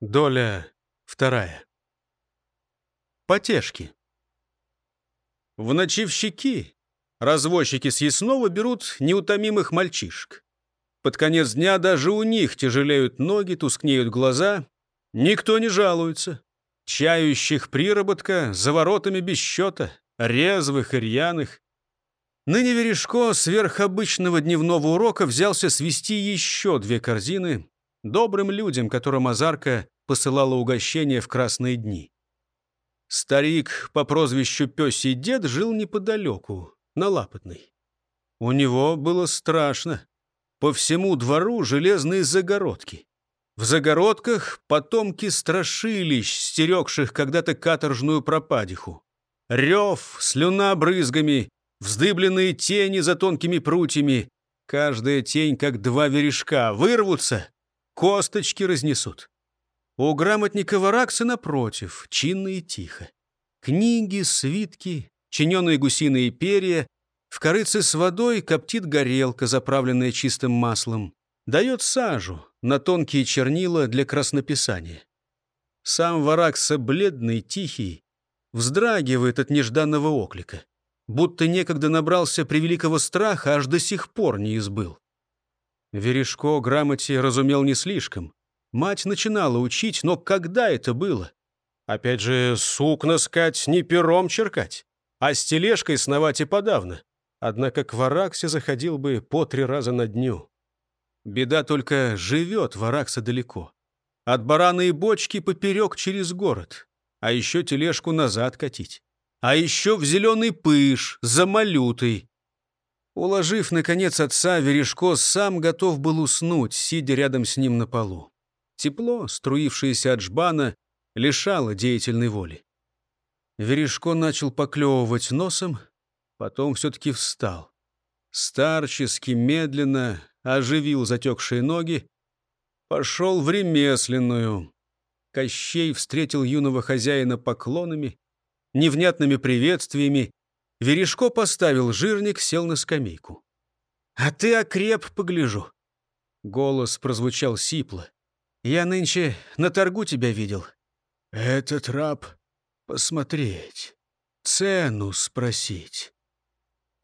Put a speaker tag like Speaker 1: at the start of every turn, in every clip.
Speaker 1: Доля вторая. Потешки. В ночевщики развозчики съестного берут неутомимых мальчишек. Под конец дня даже у них тяжелеют ноги, тускнеют глаза. Никто не жалуется. Чающих приработка за воротами без счета, резвых и рьяных. Ныне Верешко сверх обычного дневного урока взялся свести еще две корзины добрым людям, которым Азарка посылала угощения в красные дни. Старик по прозвищу Пёсий дед жил неподалеку, на Лапотной. У него было страшно. По всему двору железные загородки. В загородках потомки страшилищ, стерегших когда-то каторжную пропадиху. Рев, слюна брызгами, вздыбленные тени за тонкими прутьями. Каждая тень, как два верешка, вырвутся, косточки разнесут. У грамотника Варакса, напротив, чинно и тихо. Книги, свитки, чиненые гусиные перья, в корыце с водой коптит горелка, заправленная чистым маслом. Дает сажу на тонкие чернила для краснописания. Сам Варакса, бледный, тихий, вздрагивает от нежданного оклика. Будто некогда набрался превеликого страха, аж до сих пор не избыл. Верешко грамоте разумел не слишком. Мать начинала учить, но когда это было? Опять же, сукна скать, не пером черкать, а с тележкой сновать и подавно. Однако к Вараксе заходил бы по три раза на дню. Беда только живет Варакса далеко. От барана и бочки поперек через город. А еще тележку назад катить. А еще в зеленый пыш, за малютой. Уложив, наконец, отца, Верешко сам готов был уснуть, сидя рядом с ним на полу. Тепло, струившееся от жбана, лишало деятельной воли. Верешко начал поклевывать носом, Потом все-таки встал. Старчески, медленно оживил затекшие ноги. Пошел в ремесленную. Кощей встретил юного хозяина поклонами, невнятными приветствиями. Верешко поставил жирник, сел на скамейку. «А ты окреп, погляжу». Голос прозвучал сипло. «Я нынче на торгу тебя видел». «Этот раб посмотреть, цену спросить».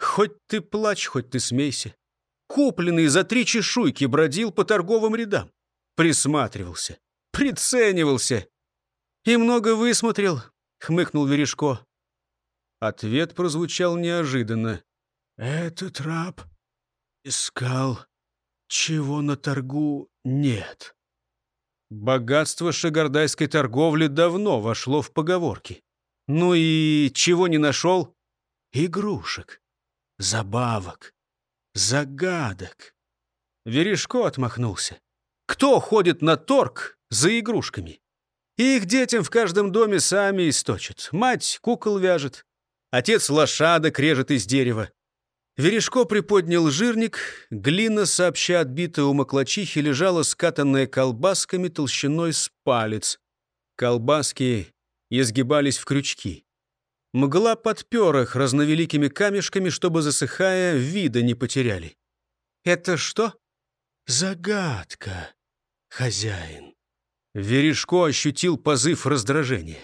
Speaker 1: Хоть ты плачь, хоть ты смейся. Купленный за три чешуйки бродил по торговым рядам. Присматривался, приценивался. И много высмотрел, хмыкнул Верешко. Ответ прозвучал неожиданно. Этот раб искал, чего на торгу нет. Богатство шагардайской торговли давно вошло в поговорки. Ну и чего не нашел? Игрушек забавок, загадок. Верешко отмахнулся. Кто ходит на торг за игрушками? Их детям в каждом доме сами источат. Мать кукол вяжет, отец лошадок режет из дерева. Верешко приподнял жирник, глина, сообща отбитая у маклачихи, лежала скатанная колбасками толщиной с палец. Колбаски изгибались в крючки. Мгла подпер их разновеликими камешками, чтобы, засыхая, вида не потеряли. «Это что?» «Загадка, хозяин». Верешко ощутил позыв раздражения.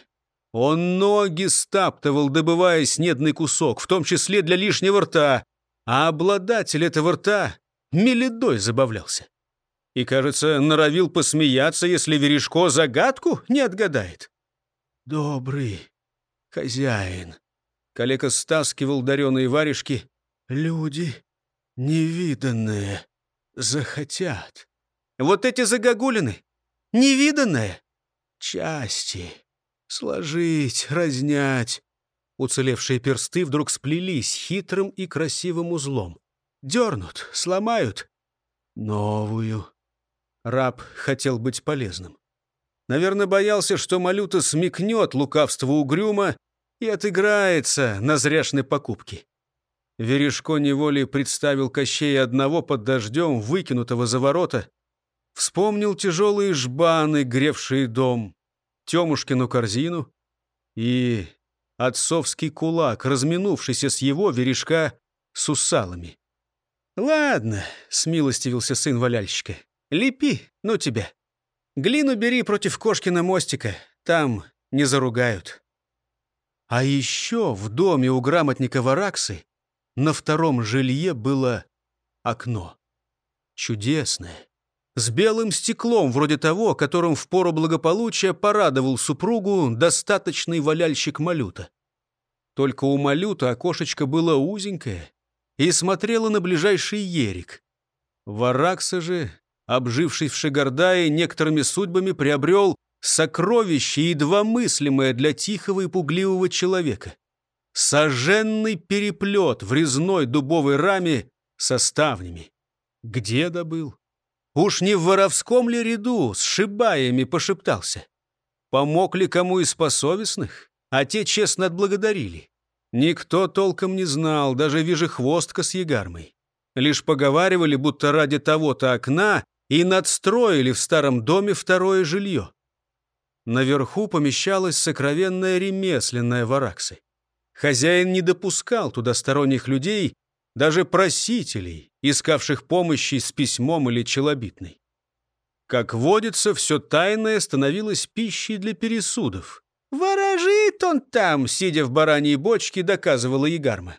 Speaker 1: Он ноги стаптывал, добывая снедный кусок, в том числе для лишнего рта, а обладатель этого рта меледой забавлялся. И, кажется, норовил посмеяться, если Верешко загадку не отгадает. «Добрый хозяин. Калека стаскивал дареные варежки. Люди невиданные захотят. Вот эти загогулины. Невиданное. Части. Сложить, разнять. Уцелевшие персты вдруг сплелись хитрым и красивым узлом. Дернут, сломают. Новую. Раб хотел быть полезным. Наверное, боялся, что Малюта смекнет лукавство угрюма и отыграется на зряшной покупке. Верешко неволей представил Кощея одного под дождем, выкинутого за ворота. Вспомнил тяжелые жбаны, гревшие дом, Темушкину корзину и отцовский кулак, разминувшийся с его верешка с усалами. «Ладно», — смилостивился сын валяльщика, — «лепи, ну тебя». Глину бери против Кошкина мостика, там не заругают. А еще в доме у грамотника Вараксы на втором жилье было окно. Чудесное. С белым стеклом, вроде того, которым в пору благополучия порадовал супругу достаточный валяльщик Малюта. Только у Малюта окошечко было узенькое и смотрело на ближайший ерик. Варакса же, обжившись в Шагардае, некоторыми судьбами приобрел сокровище, едва мыслимое для тихого и пугливого человека. Соженный переплет в резной дубовой раме со ставнями. Где добыл? Уж не в воровском ли ряду с шибаями пошептался? Помог ли кому из посовестных? А те честно отблагодарили. Никто толком не знал, даже вижехвостка с ягармой. Лишь поговаривали, будто ради того-то окна и надстроили в старом доме второе жилье. Наверху помещалась сокровенная ремесленная вараксы. Хозяин не допускал туда сторонних людей, даже просителей, искавших помощи с письмом или челобитной. Как водится, все тайное становилось пищей для пересудов. «Ворожит он там», — сидя в бараньей бочке, доказывала Егарма.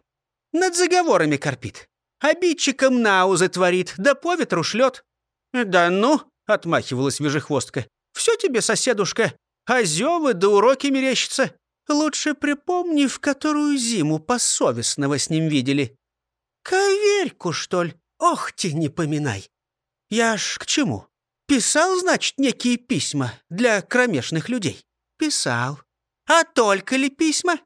Speaker 1: «Над заговорами корпит. Обидчиком наузы творит, да по ветру шлет». «Да ну», — отмахивалась вежехвостка, — «все тебе, соседушка, озевы да уроки мерещатся. Лучше припомни, в которую зиму посовестного с ним видели». «Коверьку, что ли? Ох ты, не поминай! Я ж к чему? Писал, значит, некие письма для кромешных людей?» «Писал. А только ли письма?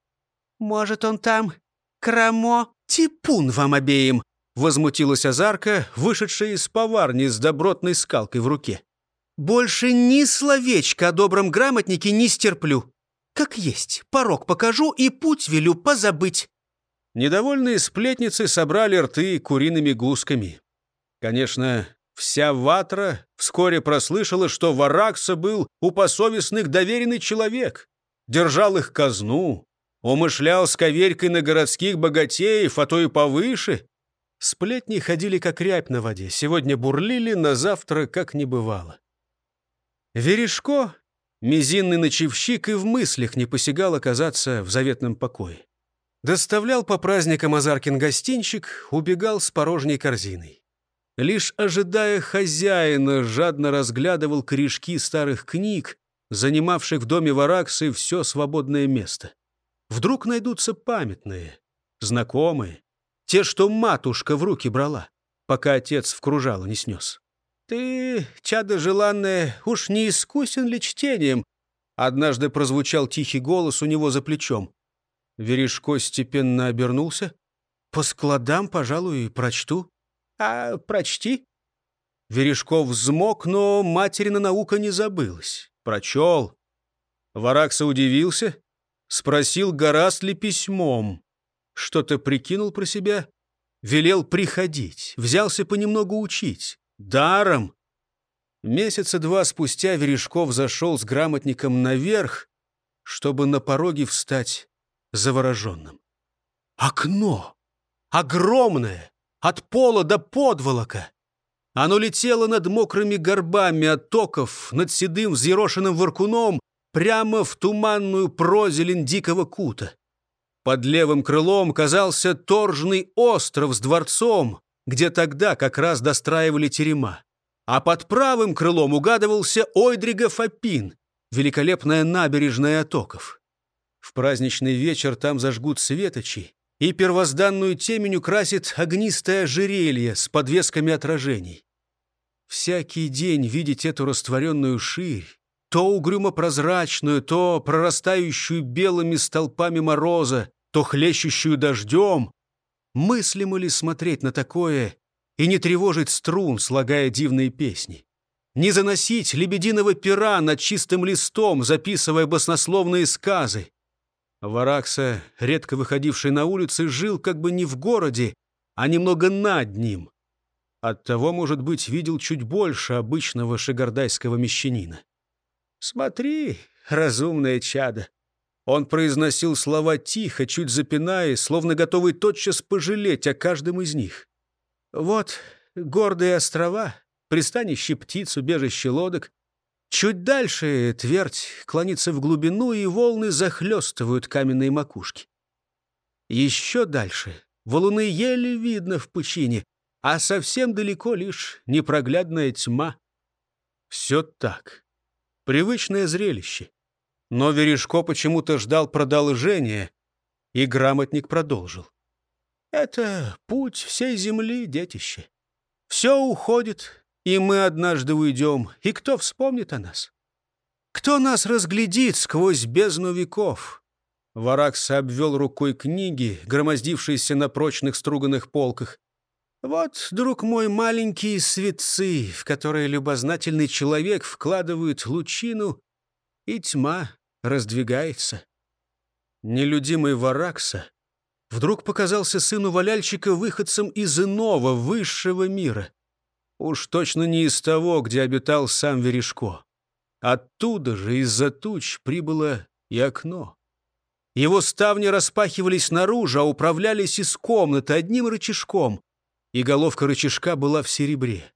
Speaker 1: Может, он там кромо? Типун вам обеим!» Возмутилась Азарка, вышедшая из поварни с добротной скалкой в руке. «Больше ни словечка о добром грамотнике не стерплю. Как есть, порог покажу и путь велю позабыть». Недовольные сплетницы собрали рты куриными гусками. Конечно, вся ватра вскоре прослышала, что Варакса был у посовестных доверенный человек, держал их казну, умышлял с коверькой на городских богатеев, а то и повыше. Сплетни ходили как рябь на воде, сегодня бурлили, на завтра как не бывало. Верешко, мизинный ночевщик, и в мыслях не посягал оказаться в заветном покое. Доставлял по праздникам Азаркин гостинчик, убегал с порожней корзиной. Лишь ожидая хозяина, жадно разглядывал корешки старых книг, занимавших в доме Вараксы все свободное место. Вдруг найдутся памятные, знакомые, те, что матушка в руки брала, пока отец в кружало не снес. «Ты, чадо желанное, уж не искусен ли чтением?» Однажды прозвучал тихий голос у него за плечом. Верешко степенно обернулся. «По складам, пожалуй, прочту». «А прочти». Верешков взмок, но материна наука не забылась. Прочел. Варакса удивился, спросил, гораст ли письмом. Что-то прикинул про себя, велел приходить, взялся понемногу учить. Даром. Месяца два спустя Верешков зашел с грамотником наверх, чтобы на пороге встать завороженным. Окно! Огромное! От пола до подволока! Оно летело над мокрыми горбами оттоков, над седым взъерошенным воркуном, прямо в туманную прозелень дикого кута. Под левым крылом казался торжный остров с дворцом, где тогда как раз достраивали терема. А под правым крылом угадывался Ойдригов Апин, великолепная набережная отоков. В праздничный вечер там зажгут светочи, и первозданную темень украсит огнистое ожерелье с подвесками отражений. Всякий день видеть эту растворенную ширь, то угрюмо-прозрачную, то прорастающую белыми столпами мороза, то хлещущую дождем. Мыслимо ли смотреть на такое и не тревожить струн, слагая дивные песни? Не заносить лебединого пера над чистым листом, записывая баснословные сказы? Варакса, редко выходивший на улицы, жил как бы не в городе, а немного над ним. Оттого, может быть, видел чуть больше обычного шигардайского мещанина. «Смотри, разумное чадо!» Он произносил слова тихо, чуть запинаясь, словно готовый тотчас пожалеть о каждом из них. «Вот гордые острова, пристанище птиц, убежище лодок. Чуть дальше твердь клонится в глубину, и волны захлестывают каменные макушки. Еще дальше валуны еле видно в пучине, а совсем далеко лишь непроглядная тьма. Все так. Привычное зрелище. Но Верешко почему-то ждал продолжения, и грамотник продолжил. Это путь всей земли, детище. Все уходит, и мы однажды уйдем, и кто вспомнит о нас? Кто нас разглядит сквозь бездну веков? Варакс обвел рукой книги, громоздившиеся на прочных струганных полках. Вот, друг мой, маленькие светцы, в которые любознательный человек вкладывает лучину, и тьма раздвигается. Нелюдимый Варакса вдруг показался сыну валяльщика выходцем из иного, высшего мира. Уж точно не из того, где обитал сам Верешко. Оттуда же, из-за туч, прибыло и окно. Его ставни распахивались наружу, а управлялись из комнаты одним рычажком, и головка рычажка была в серебре.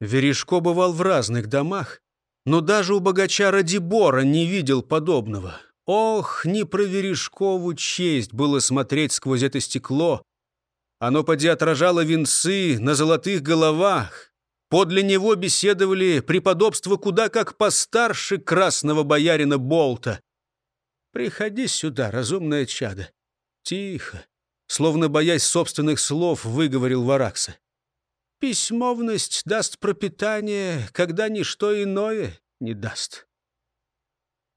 Speaker 1: Верешко бывал в разных домах, но даже у богача Радибора не видел подобного. Ох, не про Верешкову честь было смотреть сквозь это стекло, оно поди отражало венцы на золотых головах. Подле него беседовали преподобства куда как постарше красного боярина Болта. «Приходи сюда, разумное чадо». Тихо, словно боясь собственных слов, выговорил Варакса. «Письмовность даст пропитание, когда ничто иное не даст».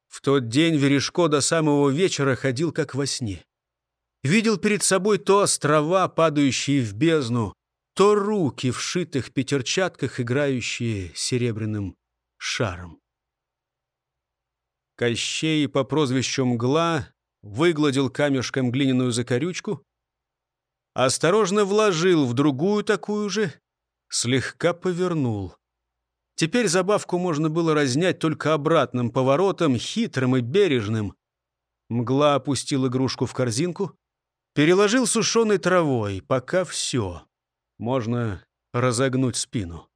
Speaker 1: В тот день Верешко до самого вечера ходил как во сне видел перед собой то острова, падающие в бездну, то руки в шитых пятерчатках, играющие серебряным шаром. Кощей по прозвищу Мгла выгладил камешком глиняную закорючку, осторожно вложил в другую такую же, слегка повернул. Теперь забавку можно было разнять только обратным поворотом, хитрым и бережным. Мгла опустил игрушку в корзинку, Переложил сушеной травой, пока все. Можно разогнуть спину.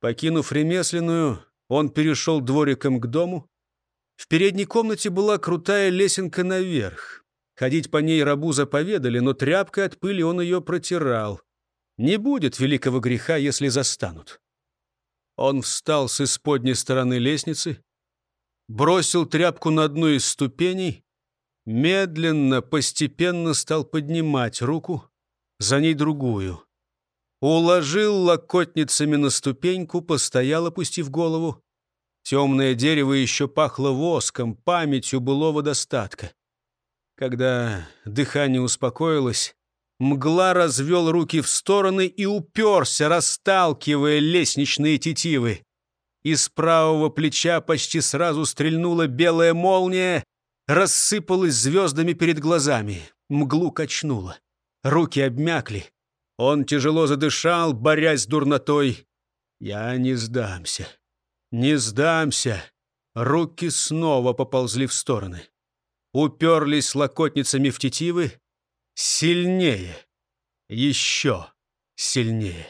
Speaker 1: Покинув ремесленную, он перешел двориком к дому. В передней комнате была крутая лесенка наверх. Ходить по ней рабу заповедали, но тряпкой от пыли он ее протирал. Не будет великого греха, если застанут. Он встал с исподней стороны лестницы, бросил тряпку на одну из ступеней, Медленно, постепенно стал поднимать руку, за ней другую. Уложил локотницами на ступеньку, постоял, опустив голову. Темное дерево еще пахло воском, памятью былого достатка. Когда дыхание успокоилось, мгла развел руки в стороны и уперся, расталкивая лестничные тетивы. Из правого плеча почти сразу стрельнула белая молния, рассыпалась звездами перед глазами. Мглу качнуло. Руки обмякли. Он тяжело задышал, борясь с дурнотой. «Я не сдамся. Не сдамся». Руки снова поползли в стороны. Уперлись локотницами в тетивы. Сильнее. Еще сильнее.